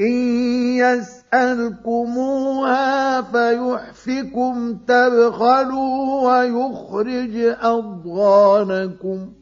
إن يسألكموها فيحفكم تبخلوا ويخرج أضغانكم